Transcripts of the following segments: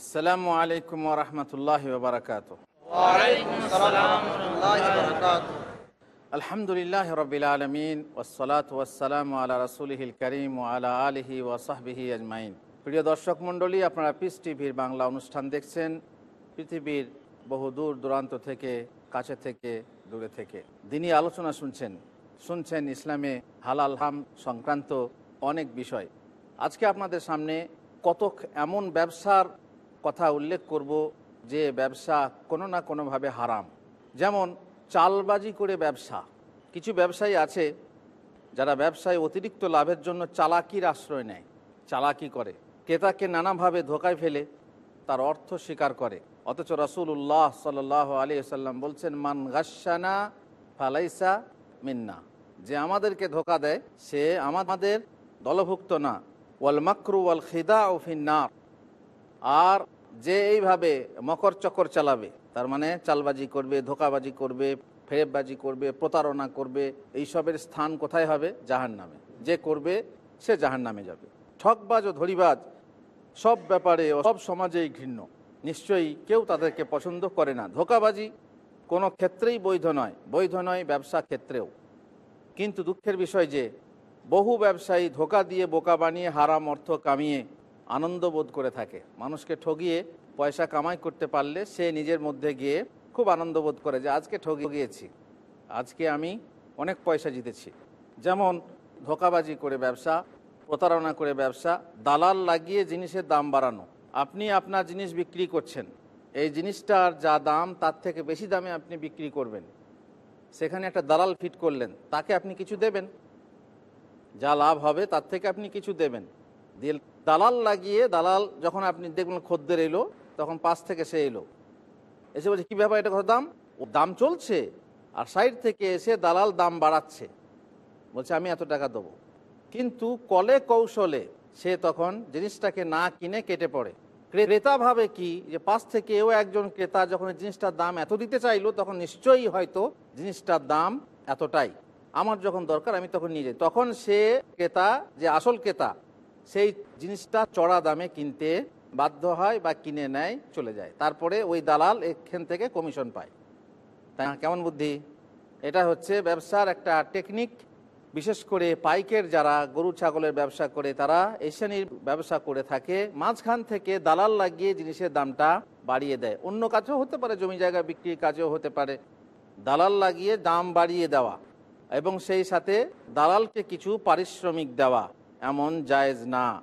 আসসালামু আলাইকুম রহমতুল্লাহ বারকাত আলহামদুলিল্লাহ রবিল আলমিন ওসলাত ওয়াসালাম আলা রসুলহিল করিম আলা আলহি ওয়াসাহবিহি আজমাইন। প্রিয় দর্শক মণ্ডলী, আপনারা পিস টিভির বাংলা অনুষ্ঠান দেখছেন। পৃথিবীর বহু দূর দূরান্ত থেকে, কাছে থেকে, দূরে থেকে। দিনই আলোচনা শুনছেন শুনছেন ইসলামে হালাল হাম সংক্রান্ত অনেক বিষয়। আজকে আপনাদের সামনে কতক এমন ব্যবসার কথা উল্লেখ করব যে ব্যবসা কোনো না কোনোভাবে হারাম। যেমন চালবাজি করে ব্যবসা। কিছু ব্যবসায়ী আছে যারা ব্যবসায় অতিরিক্ত লাভের জন্য চালাকির আশ্রয় নেয়, চালাকি করে। ক্রেতাকে নানাভাবে ধোকায় ফেলে, তার অর্থ স্বীকার করে। অথচ রসুল্লাহ সাল আলী সাল্লাম বলছেন, মান গাসানা ফালাইসা মিন্না। যে আমাদেরকে ধোকা দেয়, সে আমাদের দলভুক্ত না। ওয়াল মাকরু ওয়াল খিদা ও ফিন্নার আর যে এইভাবে মকর চকর চালাবে, তার মানে চালবাজি করবে, ধোকাবাজি করবে, ফেরেববাজি করবে, প্রতারণা করবে, এইসবের স্থান কোথায় হবে? জাহান নামে যে করবে, সে জাহান নামে যাবে। ঠকবাজ ও ধরিবাজ সব ব্যাপারে সব সমাজেই ঘৃণ্য। নিশ্চয়ই কেউ তাদেরকে পছন্দ করে না। ধোকাবাজি কোনো ক্ষেত্রেই বৈধ নয়। বৈধ নয় ব্যবসা ক্ষেত্রেও। কিন্তু দুঃখের বিষয় যে, বহু ব্যবসায়ী ধোকা দিয়ে বোকা বানিয়ে হারাম অর্থ কামিয়ে আনন্দ বোধ করে থাকে। মানুষকে ঠগিয়ে পয়সা কামাই করতে পারলে সে নিজের মধ্যে গিয়ে খুব আনন্দ বোধ করে যে, আজকে ঠগিয়ে গিয়েছি আজকে আমি অনেক পয়সা জিতেছি। যেমন ধোকাবাজি করে ব্যবসা, প্রতারণা করে ব্যবসা, দালাল লাগিয়ে জিনিসের দাম বাড়ানো। আপনি আপনার জিনিস বিক্রি করছেন। এই জিনিসটার যা দাম, তার থেকে বেশি দামে আপনি বিক্রি করবেন। সেখানে একটা দালাল ফিট করলেন, তাকে আপনি কিছু দেবেন। যা লাভ হবে, তার থেকে আপনি কিছু দেবেন। দালাল লাগিয়ে, দালাল যখন আপনি দেখবেন খদ্দের এলো, তখন পাশ থেকে সে এলো। এসে বলছে, কী ব্যাপার এটা কত দাম? ও, দাম চলছে, আর সাইড থেকে এসে দালাল দাম বাড়াচ্ছে। বলছে, আমি এত টাকা দেবো। কিন্তু কলে কৌশলে সে তখন জিনিসটাকে না কিনে কেটে পড়ে। ক্রেতা ভাবে কি? যে পাশ থেকে এও একজন ক্রেতা যখন জিনিসটার দাম এত দিতে চাইলো, তখন নিশ্চয়ই হয়তো জিনিসটার দাম এতটাই। আমার যখন দরকার, আমি তখন নিয়ে যাই। তখন সে ক্রেতা, যে আসল ক্রেতা সেই জিনিসটা চড়া দামে কিনতে বাধ্য হয় বা কিনে নেয়, চলে যায়। তারপরে ওই দালাল এখান থেকে কমিশন পায়। তাই কেমন বুদ্ধি? এটা হচ্ছে ব্যবসার একটা টেকনিক। বিশেষ করে পাইকের যারা গরু, ছাগলের ব্যবসা করে, তারা এই শ্রেণির ব্যবসা করে থাকে। মাঝখান থেকে দালাল লাগিয়ে জিনিসের দামটা বাড়িয়ে দেয়। অন্য কাজেও হতে পারে, জমি জায়গা বিক্রির কাজেও হতে পারে। দালাল লাগিয়ে দাম বাড়িয়ে দেওয়া এবং সেই সাথে দালালকে কিছু পারিশ্রমিক দেওয়া। এমন জায়েজ না।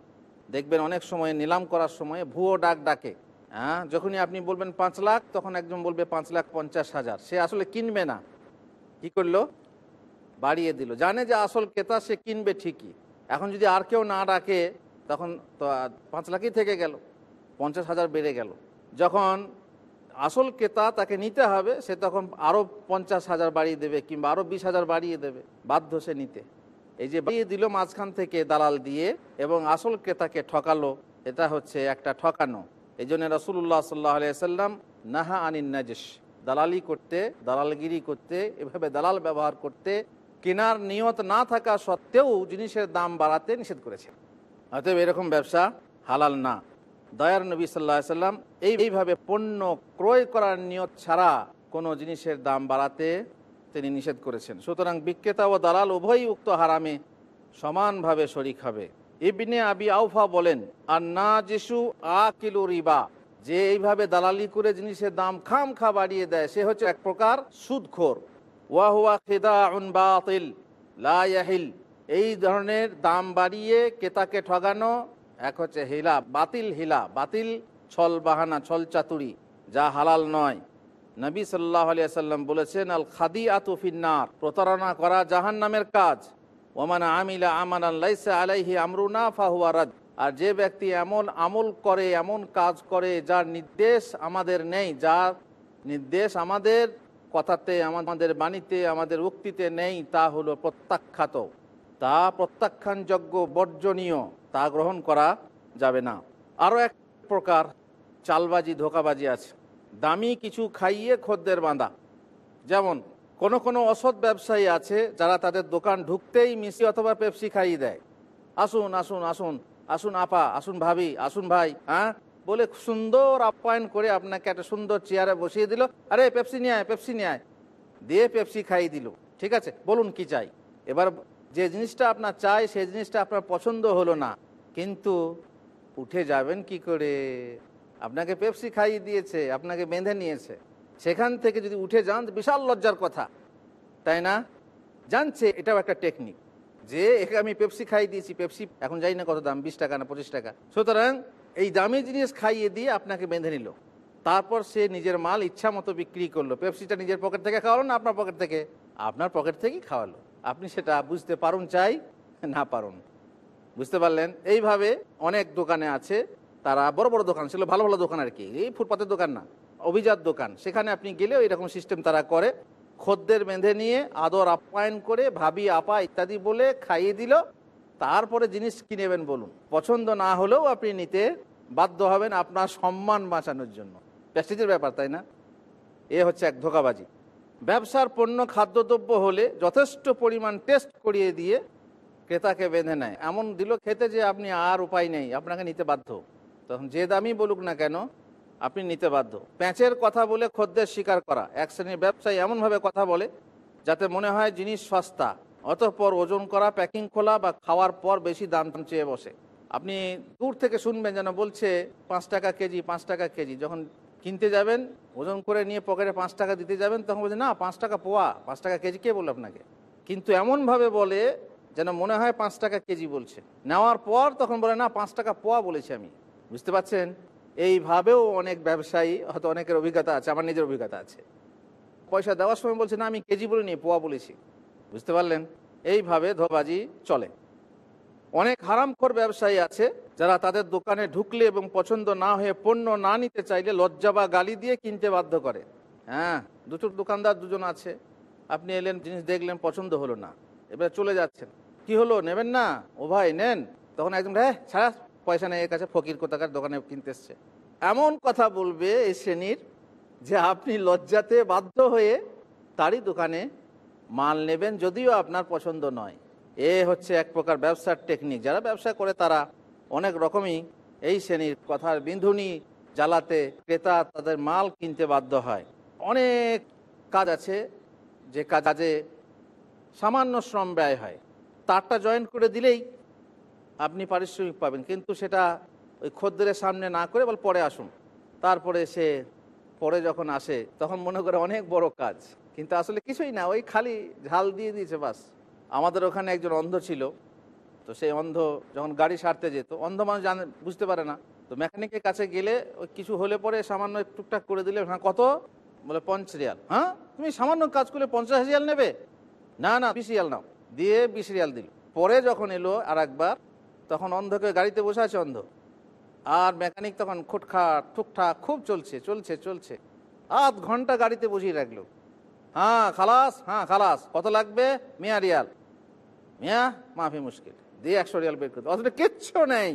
দেখবেন অনেক সময় নিলাম করার সময় ভুয়ো ডাক ডাকে। হ্যাঁ? যখনই আপনি বলবেন পাঁচ লাখ, তখন একজন বলবে পাঁচ লাখ পঞ্চাশ হাজার। সে আসলে কিনবে না। কি করল? বাড়িয়ে দিল। জানে যে আসল ক্রেতা সে কিনবে ঠিকই। এখন যদি আর কেউ না ডাকে, তখন তো পাঁচ লাখই থেকে গেল। পঞ্চাশ হাজার বেড়ে গেল। যখন আসল ক্রেতা তাকে নিতে হবে, সে তখন আরও পঞ্চাশ হাজার বাড়িয়ে দেবে কিংবা আরও বিশ হাজার বাড়িয়ে দেবে। বাধ্য সে নিতে। এই যে বাড়িয়ে দিল মাঝখান থেকে দালাল দিয়ে এবং আসল ক্রেতাকে ঠকালো, এটা হচ্ছে একটা ঠকানো। এই জন্য রসুল্লাহ সাল্লাহ সাল্লাম নাহা আনিন নাজেশ। দালালি করতে, দালালগিরি করতে, এভাবে দালাল ব্যবহার করতে কেনার নিয়ত না থাকা সত্ত্বেও জিনিসের দাম বাড়াতে নিষেধ করেছে অতএব এরকম ব্যবসা হালাল না। দয়ার নবী সাল্লাহ সাল্লাম এই এইভাবে পণ্য ক্রয় করার নিয়ত ছাড়া কোনো জিনিসের দাম বাড়াতে তিনি নিষেধ করেছেন। সুতরাং বিক্রেতা ও দালাল উভয়ই উক্ত হারামে সমানভাবে শরিক হবে। ইবনে আবি আউফা বলেন আর না যিশু আ কিলো রিবা। যে এইভাবে দালালি করে জিনিসের দাম খাম খা বাড়িয়ে দেয়, সে হচ্ছে এক প্রকার সুদখোর। ওয়াহুয়া খেদা বাতিল লাহিল এই ধরনের দাম বাড়িয়ে ক্রেতাকে ঠগানো এক হচ্ছে হিলা, বাতিল হিলা, বাতিল ছল বাহানা ছল চাতুরি যা হালাল নয়। নবী সাল্লাহ আলিয়াল্লাম বলেছেন, আল খাদি আতুফিন্নার প্রতারণা করা জাহান নামের কাজ। ওমান আমিলা আমান আল্লাইসা আলাইহি আমরুনা ফাহুয়ারাদ আর যে ব্যক্তি এমন আমল করে, এমন কাজ করে, যার নির্দেশ আমাদের নেই, যার নির্দেশ আমাদের কথাতে, আমাদের বাণীতে, আমাদের উক্তিতে নেই, তা হলো প্রত্যাখ্যাত। তা প্রত্যাখ্যানযোগ্য, বর্জনীয়, তা গ্রহণ করা যাবে না। আরও এক প্রকার চালবাজি, ধোকাবাজি আছে। দামি কিছু খাইয়ে খদ্দের বাঁধা যেমন, কোন কোন অসৎ ব্যবসায়ী আছে যারা তাদের দোকান ঢুকতেই মিশি অথবা পেপসি খাইয়ে দেয়। আসুন আসুন আসুন আসুন আপা, আসুন ভাবি, আসুন ভাই হ্যাঁ? বলে সুন্দর আপ্যায়ন করে আপনাকে একটা সুন্দর চেয়ারে বসিয়ে দিল। আরে, পেপসি নিয়ে আয়, পেপসি নিয়ে আয়। দিয়ে পেপসি খাইয়ে দিল। ঠিক আছে, বলুন কি চাই? এবার যে জিনিসটা আপনার চাই সেই জিনিসটা আপনার পছন্দ হলো না। কিন্তু উঠে যাবেন কি করে? আপনাকে পেপসি খাইয়ে দিয়েছে, আপনাকে বেঁধে নিয়েছে। সেখান থেকে যদি উঠে যান বিশাল লজ্জার কথা। তাই না? জানছে এটাও একটা টেকনিক যে, একে আমি পেপসি খাইয়ে দিয়েছি, পেপসি এখন যাই না কত দাম, বিশ টাকা না পঁচিশ টাকা। সুতরাং এই দামি জিনিস খাইয়ে দিয়ে আপনাকে বেঁধে নিল। তারপর সে নিজের মাল ইচ্ছা মতো বিক্রি করল। পেপসিটা নিজের পকেট থেকে খাওয়ালো না আপনার পকেট থেকে? আপনার পকেট থেকেই খাওয়ালো। আপনি সেটা বুঝতে পারুন চাই, না পারুন। বুঝতে পারলেন? এইভাবে অনেক দোকানে আছে। তারা বড় বড় দোকান, ছিল ভালো ভালো দোকান আর কি। এই ফুটপাতের দোকান না, অভিজাত দোকান। সেখানে আপনি গেলেও এরকম সিস্টেম তারা করে। খদ্দের বেঁধে নিয়ে আদর আপ্যায়ন করে, ভাবি, আপা ইত্যাদি বলে খাইয়ে দিল। তারপরে জিনিস কি নেবেন বলুন? পছন্দ না হলেও আপনি নিতে বাধ্য হবেন আপনার সম্মান বাঁচানোর জন্য। প্যাস্টিজের ব্যাপার, তাই না? এ হচ্ছে এক ধোকাবাজি। ব্যবসার পণ্য, খাদ্যদ্রব্য হলে যথেষ্ট পরিমাণ টেস্ট করিয়ে দিয়ে ক্রেতাকে বেঁধে নেয়। এমন দিল খেতে যে আপনি আর উপায় নেই, আপনাকে নিতে বাধ্য। তখন যে দামই বলুক না কেন, আপনি নিতে বাধ্য। প্যাঁচের কথা বলে খদ্দের স্বীকার করা। এক শ্রেণির ব্যবসায়ী এমনভাবে কথা বলে, যাতে মনে হয় জিনিস সস্তা, অতঃপর ওজন করা, প্যাকিং খোলা বা খাওয়ার পর বেশি দাম চেয়ে বসে। আপনি দূর থেকে শুনবেন যেন বলছে, পাঁচ টাকা কেজি, পাঁচ টাকা কেজি। যখন কিনতে যাবেন, ওজন করে নিয়ে পকেটে পাঁচ টাকা দিতে যাবেন, তখন বলছে, না, পাঁচ টাকা পোয়া, পাঁচ টাকা কেজি, কে বলল আপনাকে? কিন্তু এমনভাবে বলে যেন মনে হয় পাঁচ টাকা কেজি বলছে। নেওয়ার পর তখন বলে, না, পাঁচ টাকা পোয়া বলেছি আমি। বুঝতে পারছেন? এইভাবেও অনেক ব্যবসায়ী, হয়তো অনেকের অভিজ্ঞতা আছে, আমার নিজের অভিজ্ঞতা আছে। পয়সা দেওয়ার সময় বলছে, না, আমি কেজি বলিনি পোয়া বলেছি। বুঝতে পারলেন? এইভাবে ধোবাজি চলে। অনেক হারামখোর ব্যবসায়ী আছে, যারা তাদের দোকানে ঢুকলে এবং পছন্দ না হয়ে পণ্য না নিতে চাইলে লজ্জা বা গালি দিয়ে কিনতে বাধ্য করে। হ্যাঁ দুটো দোকানদার দুজন আছে। আপনি এলেন, জিনিস দেখলেন, পছন্দ হলো না। এবার চলে যাচ্ছেন। কি হলো? নেবেন না? ও ভাই, নেন। তখন একদম হ্যাঁ ছাড়া। পয়সা নেই কাছে ফকির কোথাকার দোকানে কিনতে এসছে। এমন কথা বলবে এই শ্রেণির যে আপনি লজ্জাতে বাধ্য হয়ে তারই দোকানে মাল নেবেন যদিও আপনার পছন্দ নয়। এ হচ্ছে এক প্রকার ব্যবসার টেকনিক যারা ব্যবসা করে তারা অনেক রকমই এই শ্রেণির কথার বিন্ধুনি জ্বালাতে ক্রেতা তাদের মাল কিনতে বাধ্য হয়। অনেক কাজ আছে যে কাজে সামান্য শ্রম ব্যয় হয়। তারটা জয়েন করে দিলেই আপনি পারিশ্রমিক পাবেন, কিন্তু সেটা ওই খদ্দের সামনে না করে বল পরে আসুন। তারপরে সে পরে যখন আসে, তখন মনে করে অনেক বড় কাজ। কিন্তু আসলে কিছুই না, ওই খালি ঝাল দিয়ে দিয়েছে বাস। আমাদের ওখানে একজন অন্ধ ছিল, তো সেই অন্ধ যখন গাড়ি সারতে যেত, অন্ধ মানুষ জানে, বুঝতে পারে না। তো মেকানিকের কাছে গেলে ওই কিছু হলে পরে সামান্য টুকটাক করে দিলে হ্যাঁ কত? বলে পঞ্চাশ রিয়াল। হ্যাঁ? তুমি সামান্য কাজ করলে পঞ্চাশ রিয়াল নেবে? না না, বিশ রিয়াল নাও। দিয়ে বিশ রিয়াল দিল। পরে যখন এলো আর একবার তখন অন্ধকে গাড়িতে বসে আছে অন্ধ। আর মেকানিক তখন খুটখাট ঠুকঠাক খুব চলছে চলছে চলছে। আধ ঘণ্টা গাড়িতে বসিয়ে রাখল। হ্যাঁ খালাস হ্যাঁ খালাস, কত লাগবে? মিয়া রিয়াল। মিয়া, মাফি মুশকিল, দিয়ে একশো রিয়াল বের করতে অথচ কিচ্ছু নেই।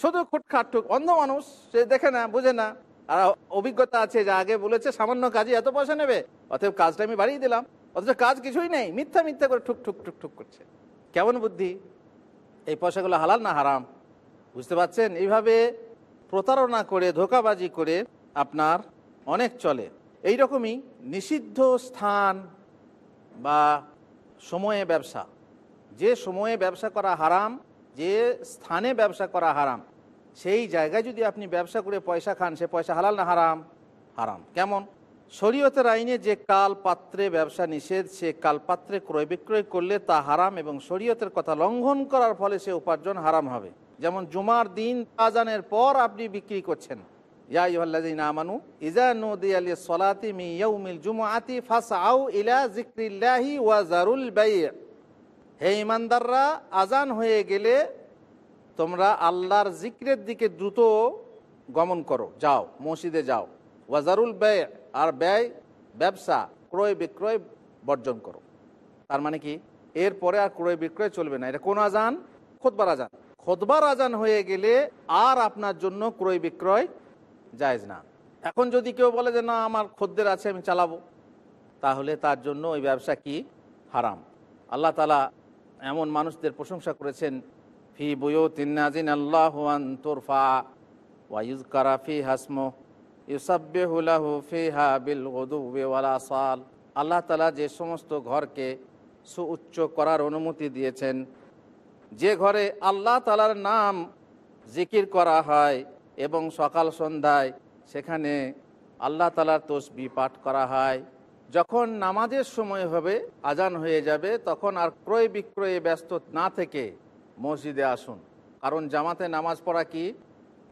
শুধু খুটখাট ঠুক, অন্ধ মানুষ, সে দেখে না, বুঝে না। আর অভিজ্ঞতা আছে যে আগে বলেছে, সামান্য কাজে এত পয়সা নেবে। অতএব কাজটা আমি বাড়িয়ে দিলাম। অথচ কাজ কিছুই নেই, মিথ্যা মিথ্যা করে ঠুক ঠুক ঠুক ঠুক করছে। কেমন বুদ্ধি? এই পয়সাগুলো হালাল না হারাম? বুঝতে পারছেন? এইভাবে প্রতারণা করে, ধোকাবাজি করে আপনার অনেক চলে। এই রকমই নিষিদ্ধ স্থান বা সময়ে ব্যবসা। যে সময়ে ব্যবসা করা হারাম, যে স্থানে ব্যবসা করা হারাম, সেই জায়গায় যদি আপনি ব্যবসা করে পয়সা খান, সে পয়সা হালাল না হারাম? হারাম। কেমন? শরীয়তের আইনে যে কাল পাত্রে ব্যবসা নিষেধ, সে কাল পাত্রে ক্রয় বিক্রয় করলে তা হারাম এবং শরীয়তের কথা লঙ্ঘন করার ফলে সে উপার্জন হারাম হবে। যেমন জুমার দিন আজানের পর আপনি বিক্রি করছেন। আমানু হে ইমানদাররা, আজান হয়ে গেলে তোমরা আল্লাহর জিক্রের দিকে দ্রুত গমন করো। যাও, মসজিদে যাও। ওয়াজারুল ব্যয় আর ব্যয়, ব্যবসা, ক্রয় বিক্রয় বর্জন করো। তার মানে কি? এরপরে আর ক্রয় বিক্রয় চলবে না। এটা কোন আজান? খোদবার আজান। খোদবার আজান হয়ে গেলে আর আপনার জন্য ক্রয় বিক্রয় জায়জ না। এখন যদি কেউ বলে যে, না, আমার খদ্দের আছে, আমি চালাবো। তাহলে তার জন্য ওই ব্যবসা কি? হারাম। আল্লাহ তালা এমন মানুষদের প্রশংসা করেছেন, ফি বুয়ো তিন্নাজিন আল্লাহ তোরফা ওয়াইজ কারাফি হাসমো ফিহা বিল সাল আল্লাহ তালা যে সমস্ত ঘরকে সুউচ্চ করার অনুমতি দিয়েছেন। যে ঘরে আল্লাহ তালার নাম জিকির করা হয় এবং সকাল সন্ধ্যায় সেখানে আল্লাহ তালার তসবি পাঠ করা হয়। যখন নামাজের সময় হবে, আজান হয়ে যাবে, তখন আর ক্রয় বিক্রয়ে ব্যস্ত না থেকে মসজিদে আসুন। কারণ জামাতে নামাজ পড়া কি?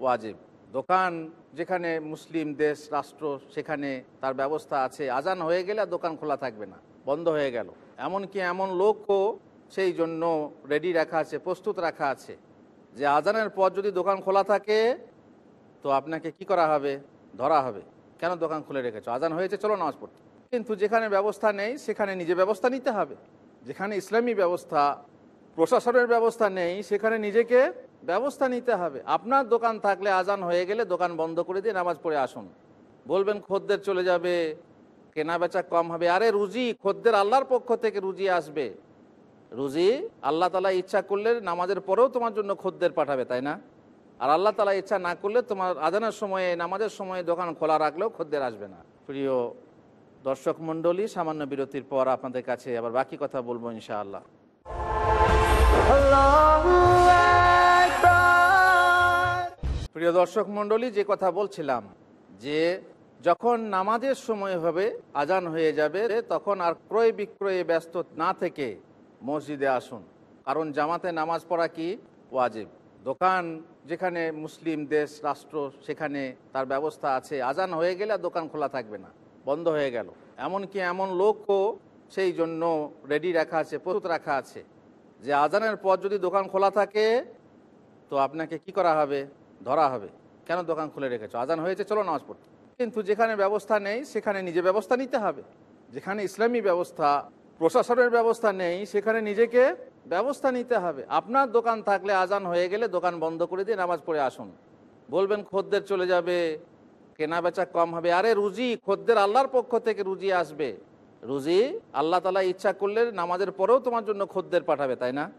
ওয়াজিব। দোকান যেখানে মুসলিম দেশ, রাষ্ট্র, সেখানে তার ব্যবস্থা আছে। আজান হয়ে গেলে দোকান খোলা থাকবে না, বন্ধ হয়ে গেল। এমনকি এমন লোকও সেই জন্য রেডি রাখা আছে, প্রস্তুত রাখা আছে যে আজানের পর যদি দোকান খোলা থাকে, তো আপনাকে কি করা হবে? ধরা হবে। কেন দোকান খুলে রেখেছো? আজান হয়েছে, চলো নামাজ পড়তে। কিন্তু যেখানে ব্যবস্থা নেই, সেখানে নিজে ব্যবস্থা নিতে হবে। যেখানে ইসলামী ব্যবস্থা, প্রশাসনের ব্যবস্থা নেই, সেখানে নিজেকে ব্যবস্থা নিতে হবে। আপনার দোকান থাকলে আজান হয়ে গেলে দোকান বন্ধ করে দিয়ে নামাজ পড়ে আসুন। বলবেন, খদ্দের চলে যাবে কেনা বেচা কম হবে। আরে রুজি, খদ্দের আল্লাহর পক্ষ থেকে রুজি আসবে। রুজি আল্লাহ তালা ইচ্ছা করলে নামাজের পরেও তোমার জন্য খদ্দের পাঠাবে, তাই না? আর আল্লাহ তালা ইচ্ছা না করলে তোমার আজানের সময়ে, নামাজের সময়ে দোকান খোলা রাখলেও খদ্দের আসবে না। প্রিয় দর্শক মণ্ডলী, সামান্য বিরতির পর আপনাদের কাছে আবার বাকি কথা বলব ইনশাআল্লাহ। প্রিয় দর্শক মণ্ডলী, যে কথা বলছিলাম যে যখন নামাজের সময় হবে, আজান হয়ে যাবে, তখন আর ক্রয় বিক্রয়ে ব্যস্ত না থেকে মসজিদে আসুন। কারণ জামাতে নামাজ পড়া কি? ওয়াজিব। দোকান যেখানে মুসলিম দেশ, রাষ্ট্র, সেখানে তার ব্যবস্থা আছে। আজান হয়ে গেলে দোকান খোলা থাকবে না। বন্ধ হয়ে গেল। এমনকি এমন লোকও সেই জন্য রেডি রাখা আছে, প্রস্তুত রাখা আছে। যে আজানের পর যদি দোকান খোলা থাকে, তো আপনাকে কি করা হবে? ধরা হবে। কেন দোকান খুলে রেখেছো? আজান হয়েছে, চলো নামাজ পড়তে। কিন্তু যেখানে ব্যবস্থা নেই, সেখানে নিজে ব্যবস্থা নিতে হবে। যেখানে ইসলামী ব্যবস্থা, প্রশাসনের ব্যবস্থা নেই, সেখানে নিজেকে ব্যবস্থা নিতে হবে। আপনার দোকান থাকলে আজান হয়ে গেলে দোকান বন্ধ করে দিয়ে নামাজ পড়ে আসুন। বলবেন, খদ্দের চলে যাবে কেনা বেচা কম হবে। আরে রুজি, খদ্দের আল্লাহর পক্ষ থেকে রুজি আসবে। রুজি, আল্লাহ তালা ইচ্ছা করলে নামাজের পরেও তোমার জন্য খদ্দের পাঠাবে, তাই না?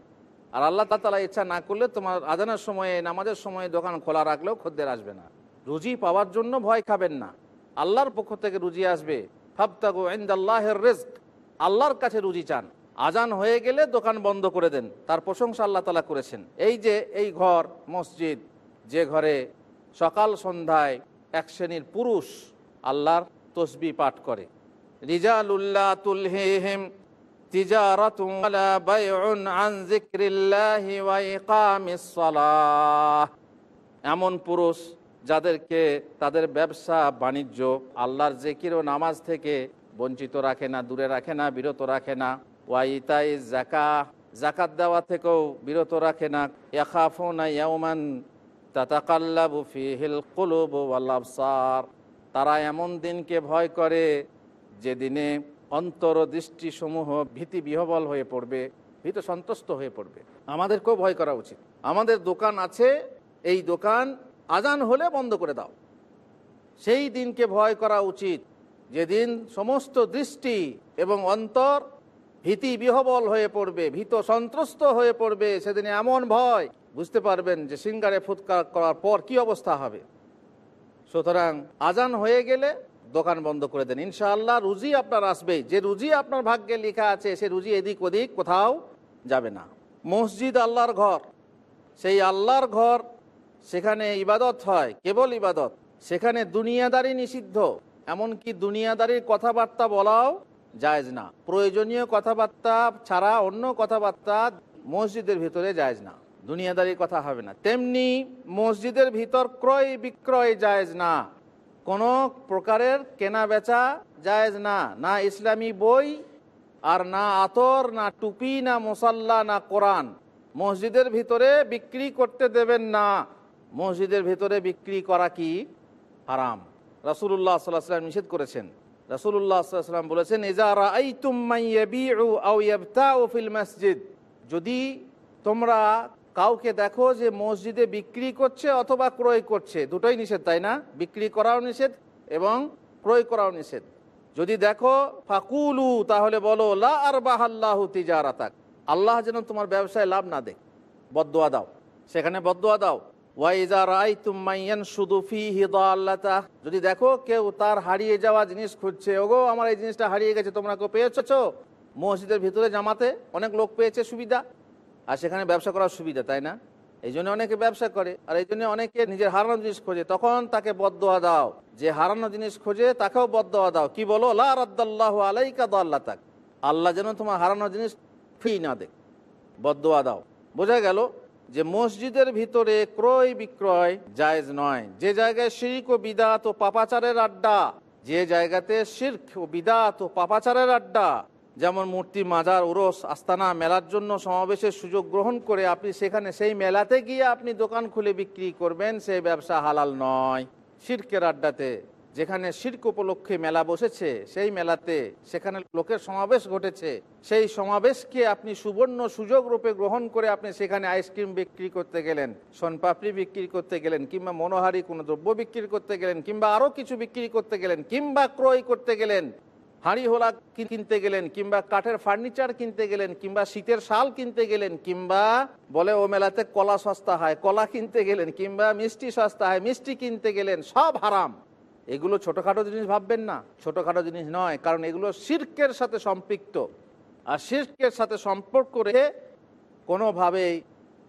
আর আল্লাহ তালা ইচ্ছা না করলে তোমার আজানের সময়ে, নামাজের সময়ে দোকান খোলা রাখলেও খদ্দের আসবে না। রুজি পাওয়ার জন্য ভয় খাবেন না। আল্লাহর পক্ষ থেকে রুজি আসবে। ফাবতাগু ইন্দাল্লাহের রিজক। আল্লাহর কাছে রুজি চান। আজান হয়ে গেলে দোকান বন্ধ করে দেন। তার প্রশংসা আল্লাহ তালা করেছেন। এই যে এই ঘর, মসজিদ, যে ঘরে সকাল সন্ধ্যায় এক শ্রেণির পুরুষ আল্লাহর তসবি পাঠ করে। রিজালুল্লাহ তুলহিহিম এমন পুরুষ যাদেরকে তাদের ব্যবসা, বাণিজ্য, আল্লাহর জেকির ও নামাজ থেকে বঞ্চিত রাখে না, দূরে রাখে না, বিরত রাখে না। ওয়াইতাই জাকা জাকাত দেওয়া থেকেও বিরত রাখে না। তারা এমন দিনকে ভয় করে যেদিনে অন্তর দৃষ্টিসমূহ ভীতি বিহবল হয়ে পড়বে, ভীত সন্তুষ্ট হয়ে পড়বে। আমাদেরকেও ভয় করা উচিত। আমাদের দোকান আছে, এই দোকান আজান হলে বন্ধ করে দাও। সেই দিনকে ভয় করা উচিত। যেদিন সমস্ত দৃষ্টি এবং অন্তর ভীতি বিহবল হয়ে পড়বে, ভীত সন্ত্রস্ত হয়ে পড়বে, সেদিন এমন ভয়, বুঝতে পারবেন যে সিঙ্গারে ফুৎকার করার পর কি অবস্থা হবে। সুতরাং আজান হয়ে গেলে দোকান বন্ধ করে দেন। ইনশাআল্লাহ রুজি আপনার আসবেই। যে রুজি আপনার ভাগ্যে লেখা আছে, সে রুজি এদিক ওদিক কোথাও যাবে না। মসজিদ আল্লাহর ঘর। সেই আল্লাহর ঘর, সেখানে ইবাদত হয়, কেবল ইবাদত। সেখানে দুনিয়াদারি নিষিদ্ধ। এমনকি দুনিয়াদারির কথাবার্তা বলাও জায়জ না। প্রয়োজনীয় কথাবার্তা ছাড়া অন্য কথাবার্তা মসজিদের ভিতরে জায়জ না। দুনিয়াদারির কথা হবে না। তেমনি মসজিদের ভিতর ক্রয় বিক্রয় জায়জ না। কোনো প্রকারের কেনা বেচা জায়েজ না না ইসলামী বই আর না আতর, না টুপি, না মোসাল্লা, না কোরআন। মসজিদের ভিতরে বিক্রি করতে দেবেন না। মসজিদের ভিতরে বিক্রি করা কি? হারাম। রাসুল্লাহ সাল্লাহ সাল্লাম নিষেধ করেছেন। রাসুল্লাহ সাল্লাম বলেছেন মসজিদ। যদি তোমরা কাউকে দেখো যে মসজিদে বিক্রি করছে অথবা ক্রয় করছে, দুটোই নিষেধ, তাই না? বিক্রি করাও নিষেধ এবং ক্রয় করাও নিষেধ। যদি দেখো, ফাকুলু, তাহলে বলো, লা আর আল্লাহ যেন তোমার ব্যবসায় লাভ না দেখ বদোয়া দাও। সেখানে বদোয়া দাও। যদি দেখো কেউ তার হারিয়ে যাওয়া জিনিস খুঁজছে, ওগো, আমার এই জিনিসটা হারিয়ে গেছে, তোমরা কেউ পেয়েছ? মসজিদের ভিতরে জামাতে অনেক লোক পেয়েছে সুবিধা। আর সেখানে ব্যবসা করার সুবিধা, তাই না? এই জন্য অনেকে ব্যবসা করে, আর এই জন্য অনেকে নিজের হারানো জিনিস খোঁজে। তখন তাকে বদোয়া দাও। যে হারানো জিনিস খোঁজে, তাকেও বদোয়া দাও। কি বলো? লা রাদ্দাল্লাহ আলাইকা দাল্লা তাক আল্লাহ যেন তোমার হারানো জিনিস ফি না দেখ বদোয়া দাও। বোঝা গেল যে মসজিদের ভিতরে ক্রয় বিক্রয় জায়েজ নয়। যে জায়গায় শির্ক ও বিদাত ও পাপাচারের আড্ডা, যে জায়গাতে শির্ক ও বিদাত ও পাপাচারের আড্ডা যেমন মূর্তি মাজার উরস আস্তানা মেলার জন্য সমাবেশের সুযোগ গ্রহণ করে আপনি সেখানে সেই মেলাতে গিয়ে আপনি দোকান খুলে বিক্রি করবেন সেই ব্যবসা হালাল নয়। শির্কের আড্ডাতে যেখানে শির্ক উপলক্ষে মেলা বসেছে, সেই মেলাতে সেখানে লোকের সমাবেশ ঘটেছে। সেই সমাবেশকে আপনি সুবর্ণ সুযোগ রূপে গ্রহণ করে আপনি সেখানে আইসক্রিম বিক্রি করতে গেলেন, সোনপাপড়ি বিক্রি করতে গেলেন, কিংবা মনোহারি কোনো দ্রব্য বিক্রি করতে গেলেন, কিংবা আরও কিছু বিক্রি করতে গেলেন, কিংবা ক্রয় করতে গেলেন। হাঁড়ি হোলা কিনতে গেলেন কিংবা কাঠের ফার্নিচার কিনতে গেলেন কিংবা শীতের শাল কিনতে গেলেন কিংবা বলে ও মেলাতে কলা সস্তা হয়, কলা কিনতে গেলেন কিংবা মিষ্টি সস্তা হয়, মিষ্টি কিনতে গেলেন, সব হারাম। এগুলো ছোটোখাটো জিনিস ভাববেন না, ছোটোখাটো জিনিস নয়, কারণ এগুলো শির্কের সাথে সম্পৃক্ত। আর শির্কের সাথে সম্পর্ক রেখে কোনোভাবেই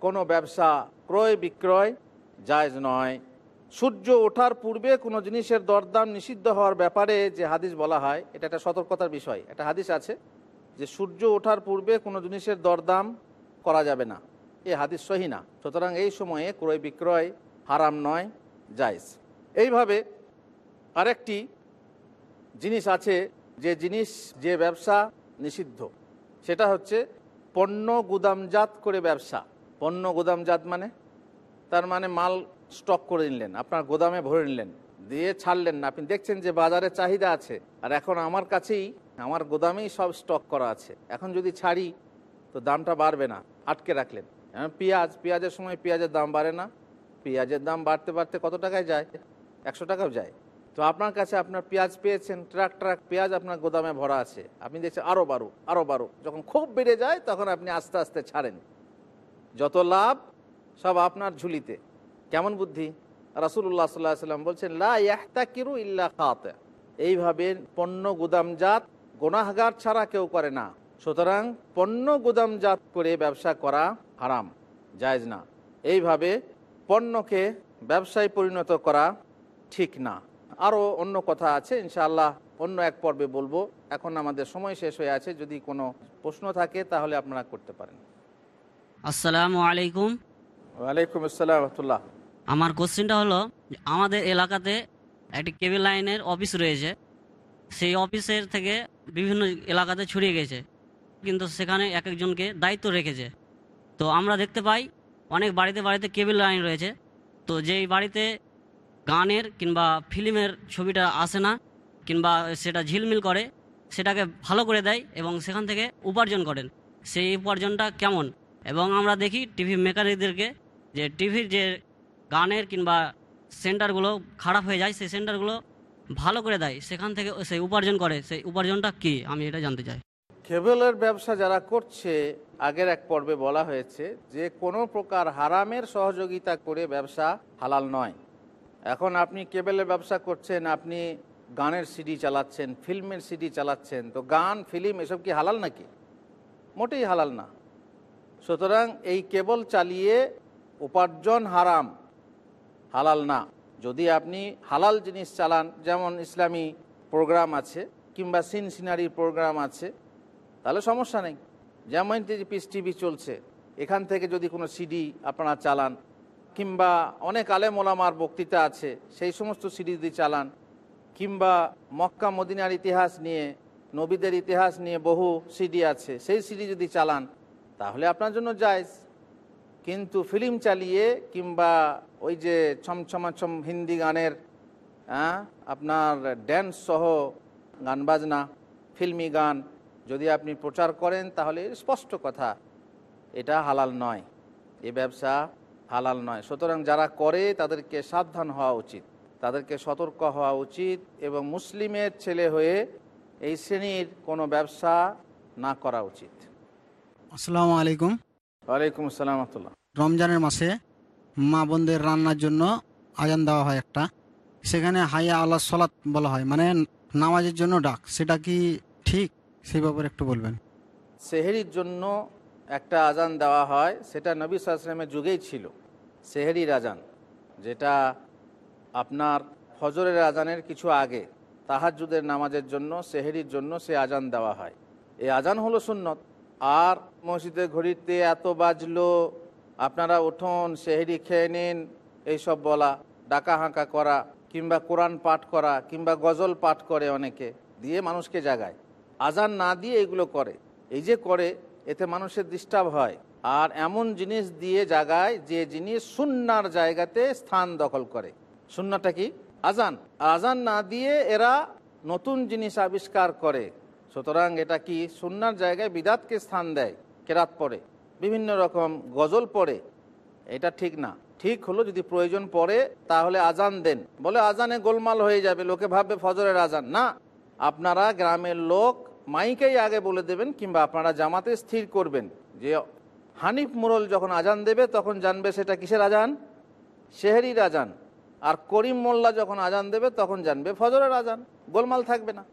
কোনো ব্যবসা ক্রয় বিক্রয় জায়জ নয়। সূর্য ওঠার পূর্বে কোনো জিনিসের দরদাম নিষিদ্ধ হওয়ার ব্যাপারে যে হাদিস বলা হয়, এটা একটা সতর্কতার বিষয়। একটা হাদিস আছে যে সূর্য ওঠার পূর্বে কোনো জিনিসের দরদাম করা যাবে না। এ হাদিস সহি না। সুতরাং এই সময়ে ক্রয় বিক্রয় হারাম নয়, জায়জ। এইভাবে আরেকটি জিনিস আছে যে জিনিস, যে ব্যবসা নিষিদ্ধ। সেটা হচ্ছে পণ্য গুদামজাত করে ব্যবসা। পণ্য গুদামজাত মানে? তার মানে মাল স্টক করে নিলেন, আপনার গোদামে ভরে নিলেন, দিয়ে ছাড়লেন না। আপনি দেখছেন যে বাজারে চাহিদা আছে, আর এখন আমার কাছেই, আমার গোদামেই সব স্টক করা আছে। এখন যদি ছাড়ি, তো দামটা বাড়বে না, আটকে রাখলেন। এখন পেঁয়াজ, পেঁয়াজের সময় পেঁয়াজের দাম বাড়ে না। পেঁয়াজের দাম বাড়তে বাড়তে কত টাকায় যায়? একশো টাকাও যায়। তো আপনার কাছে আপনার পেঁয়াজ পেয়েছেন, ট্রাক ট্রাক, পেঁয়াজ আপনার গোদামে ভরা আছে। আপনি দেখছেন আরও বারো আরও বারো যখন খুব বেড়ে যায়, তখন আপনি আস্তে আস্তে ছাড়েন। যত লাভ, সব আপনার ঝুলিতে। কেমন বুদ্ধি? রাসুল্লাহ সাল্লাহ সাল্লাম বলছেন লা ইয়াহতাকিরু ইল্লা খাতে। এইভাবে পণ্য গুদামজাত গোনাহগার ছাড়া কেউ করে না। সুতরাং পণ্য গুদামজাত করে ব্যবসা করা হারাম জায়জ না। এইভাবে পণ্যকে ব্যবসায় পরিণত করা ঠিক না। আরও অন্য কথা আছে ইনশাআল্লাহ অন্য এক পর্বে বলব। এখন আমাদের সময় শেষ হয়ে আছে যদি কোনো প্রশ্ন থাকে তাহলে আপনারা করতে পারেন। আসসালামু আলাইকুম। ওয়ালাইকুম আসসালাম রহমতুল্লাহ। আমার কোশ্চেনটা হলো, আমাদের এলাকাতে একটি কেবল লাইনের অফিস রয়েছে। সেই অফিসের থেকে বিভিন্ন এলাকাতে ছড়িয়ে গেছে। কিন্তু সেখানে এক একজনকে দায়িত্ব রেখেছে। তো আমরা দেখতে পাই, অনেক বাড়িতে বাড়িতে কেবল লাইন রয়েছে। তো যেই বাড়িতে গানের কিংবা ফিল্মের ছবিটা আসে না, কিংবা সেটা ঝিলমিল করে, সেটাকে ভালো করে দেয় এবং সেখান থেকে উপার্জন করেন। সেই উপার্জনটা কেমন? এবং আমরা দেখি টিভি মেকানিকদেরকে যে টিভির যে গানের কিংবা সেন্টারগুলো খারাপ হয়ে যায়, সেই সেন্টারগুলো ভালো করে দেয়, সেখান থেকে সেই উপার্জন করে, সেই উপার্জনটা কি? আমি এটা জানতে চাই। কেবলের ব্যবসা যারা করছে, আগের এক পর্বে বলা হয়েছে যে কোনো প্রকার হারামের সহযোগিতা করে ব্যবসা হালাল নয়। এখন আপনি কেবলের ব্যবসা করছেন, আপনি গানের সিডি চালাচ্ছেন, ফিল্মের সিডি চালাচ্ছেন, তো গান, ফিল্ম এসব কি হালাল নাকি? মোটেই হালাল না। সুতরাং এই কেবল চালিয়ে উপার্জন হারাম হালাল না। যদি আপনি হালাল জিনিস চালান, যেমন ইসলামী প্রোগ্রাম আছে কিংবা সিন সিনারির প্রোগ্রাম আছে, তাহলে সমস্যা নেই। যেমন যে পিস টিভি চলছে, এখান থেকে যদি কোনো সিডি আপনারা চালান, কিংবা অনেক আলেম ওলামার বক্তৃতা আছে, সেই সমস্ত সিডি যদি চালান, কিংবা মক্কা মদিনার ইতিহাস নিয়ে, নবীদের ইতিহাস নিয়ে বহু সিডি আছে, সেই সিডি যদি চালান, তাহলে আপনার জন্য জায়জ। কিন্তু ফিল্ম চালিয়ে কিংবা ওই যে ছমছমাছম হিন্দি গানের হ্যাঁ আপনার ড্যান্স সহ গান বাজনা ফিল্মি গান যদি আপনি প্রচার করেন তাহলে স্পষ্ট কথা এটা হালাল নয়। এ ব্যবসা হালাল নয়। সুতরাং যারা করে তাদেরকে সাবধান হওয়া উচিত। তাদেরকে সতর্ক হওয়া উচিত এবং মুসলিমের ছেলে হয়ে এই শ্রেণির কোনো ব্যবসা না করা উচিত। আসসালামু আলাইকুম। ওয়ালাইকুম আসসালাম রহমতুল্লাহ। রমজানের মাসে মা বোনদের রান্নার জন্য আজান দেওয়া হয় একটা। সেখানে হাইয়া আল্লাহ সলাৎ বলা হয় মানে নামাজের জন্য ডাক। সেটা কি ঠিক? সেই ব্যাপারে একটু বলবেন। সেহেরির জন্য একটা আজান দেওয়া হয়, সেটা নবী সাল্লামের যুগেই ছিল। সেহেরির আজান, যেটা আপনার ফজরের আজানের কিছু আগে তাহাজুদের নামাজের জন্য, সেহেরির জন্য সে আজান দেওয়া হয়। এই আজান হলো সুন্নত। আর মসজিদের ঘড়িতে এত বাজলো আপনারা উঠুন, সেহেরি খেয়ে নিন, এইসব বলা ডাকা হাঁকা করা, কিংবা কোরআন পাঠ করা, কিংবা গজল পাঠ করে অনেকে, দিয়ে মানুষকে জাগায়। আজান না দিয়ে এগুলো করে। এই যে করে, এতে মানুষের ডিস্টার্ব হয়। আর এমন জিনিস দিয়ে জাগায়, যে জিনিস সুন্নার জায়গাতে স্থান দখল করে। সুন্নাটা কি? আজান। আজান না দিয়ে এরা নতুন জিনিস আবিষ্কার করে। সুতরাং এটা কি? সুন্নার জায়গায় বিদাতকে স্থান দেয়, কেরাত পড়ে বিভিন্ন রকম গজল পড়ে, এটা ঠিক না। ঠিক হলো যদি প্রয়োজন পড়ে, তাহলে আজান দেন। বলে আজানে গোলমাল হয়ে যাবে, লোকে ভাববে ফজরের আজান। না, আপনারা গ্রামের লোক মাইকেই আগে বলে দেবেন কিংবা আপনারা জামাতে স্থির করবেন যে হানিফ মুরল যখন আজান দেবে, তখন জানবে সেটা কিসের আজান? শেহরির আজান। আর করিম মোল্লা যখন আজান দেবে, তখন জানবে ফজরের আজান। গোলমাল থাকবে না।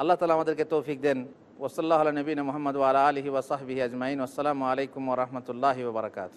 আল্লাহ তালা আমাদেরকে তৌফিক দেন। ওসল্লাহ নবীন মোহাম্মদ আলা আলহি ওসাহবি আজমাইন আসসালামু আলাইকুম রহমতুল্লাহি বারকাত